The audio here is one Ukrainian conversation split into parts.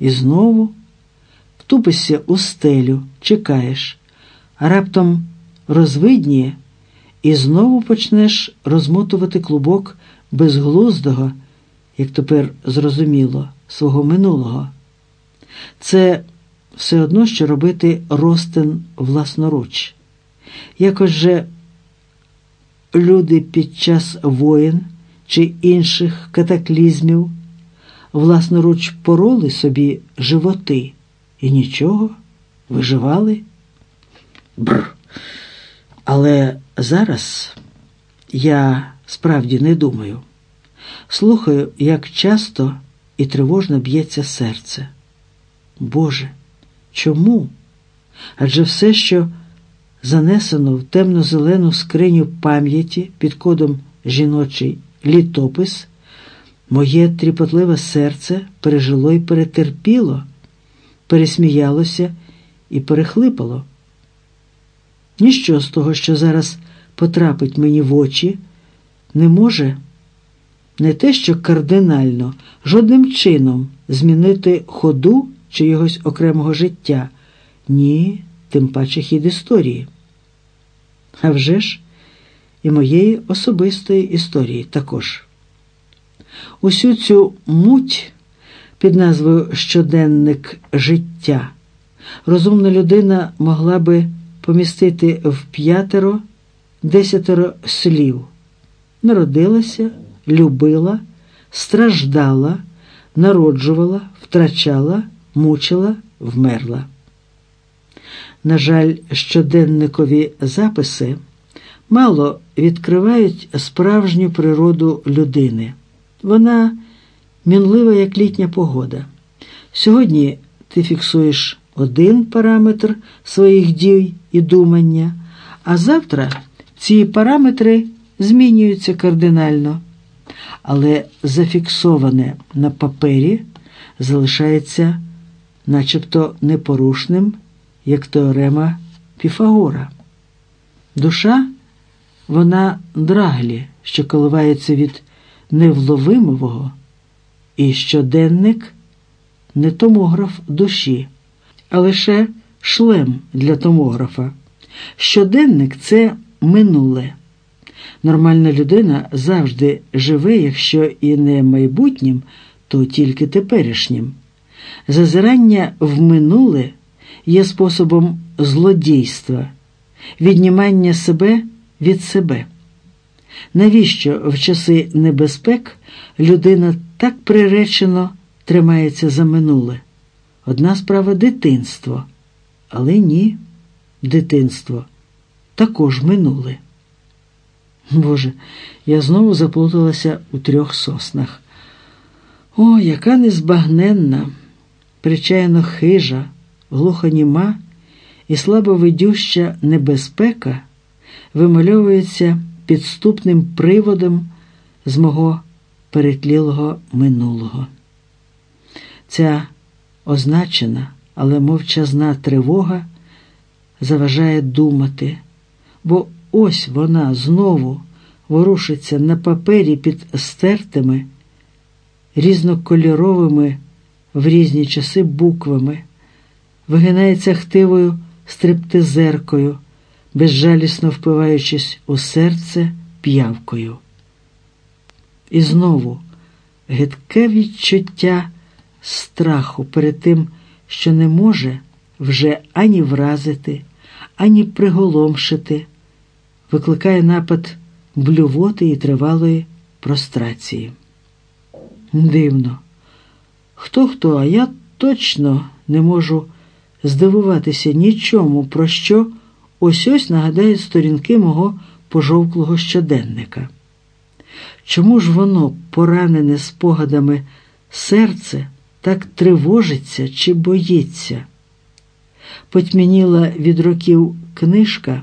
І знову втупишся у стелю, чекаєш, а раптом розвидніє, і знову почнеш розмотувати клубок безглуздого, як тепер зрозуміло, свого минулого. Це все одно, що робити ростин власноруч. Якось же люди під час воїн чи інших катаклізмів власноруч пороли собі животи і нічого, виживали. Бр. Але зараз я справді не думаю. Слухаю, як часто і тривожно б'ється серце. Боже, чому? Адже все, що занесено в темно-зелену скриню пам'яті під кодом жіночий літопис, моє тріпотливе серце пережило і перетерпіло, пересміялося і перехлипало. Ніщо з того, що зараз потрапить мені в очі, не може не те, що кардинально, жодним чином змінити ходу чогось окремого життя, ні, тим паче хід історії. А вже ж і моєї особистої історії також. Усю цю муть під назвою Щоденник життя розумна людина могла би помістити в п'ятеро десятеро слів. Народилася, любила, страждала, народжувала, втрачала, мучила, вмерла. На жаль, щоденникові записи мало відкривають справжню природу людини. Вона мінлива, як літня погода. Сьогодні ти фіксуєш один параметр своїх дій і думання, а завтра ці параметри змінюються кардинально, але зафіксоване на папері залишається начебто непорушним, як теорема Піфагора. Душа вона драглі, що коливається від невловимого, і щоденник не томограф душі, а лише шлем для томографа. Щоденник це минуле. Нормальна людина завжди живе, якщо і не майбутнім, то тільки теперішнім. Зазирання в минуле є способом злодійства, віднімання себе від себе. Навіщо в часи небезпек людина так приречено тримається за минуле? Одна справа дитинство, але ні, дитинство також минуле. Боже, я знову заплуталася у трьох соснах. О, яка незбагненна, причайно хижа, глухоніма і слабовидюща небезпека вимальовується підступним приводом з мого перетлілого минулого. Ця означена, але мовчазна тривога заважає думати, бо ось вона знову ворушиться на папері під стертими, різнокольоровими в різні часи буквами, вигинається хтивою стриптизеркою, безжалісно впиваючись у серце п'явкою. І знову гидке відчуття страху перед тим, що не може вже ані вразити, ані приголомшити, викликає напад блювоти і тривалої прострації. Дивно. Хто хто, а я точно не можу здивуватися нічому, про що ось ось нагадають сторінки мого пожовклого щоденника. Чому ж воно, поранене спогадами серце, так тривожиться чи боїться? Потьмяніла від років книжка,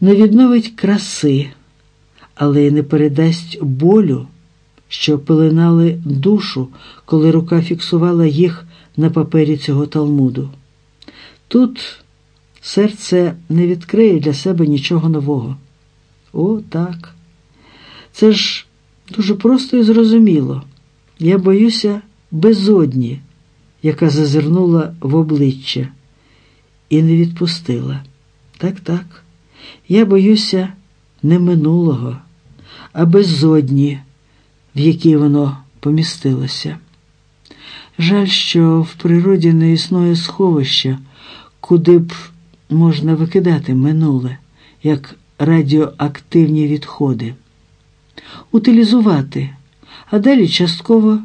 не відновить краси, але й не передасть болю, що пеленали душу, коли рука фіксувала їх на папері цього талмуду. Тут серце не відкриє для себе нічого нового. О, так. Це ж дуже просто і зрозуміло. Я боюся безодні, яка зазирнула в обличчя і не відпустила. Так, так, я боюся не минулого, а безодні, в якій воно помістилося. Жаль, що в природі не існує сховища, куди б можна викидати минуле, як радіоактивні відходи, утилізувати, а далі частково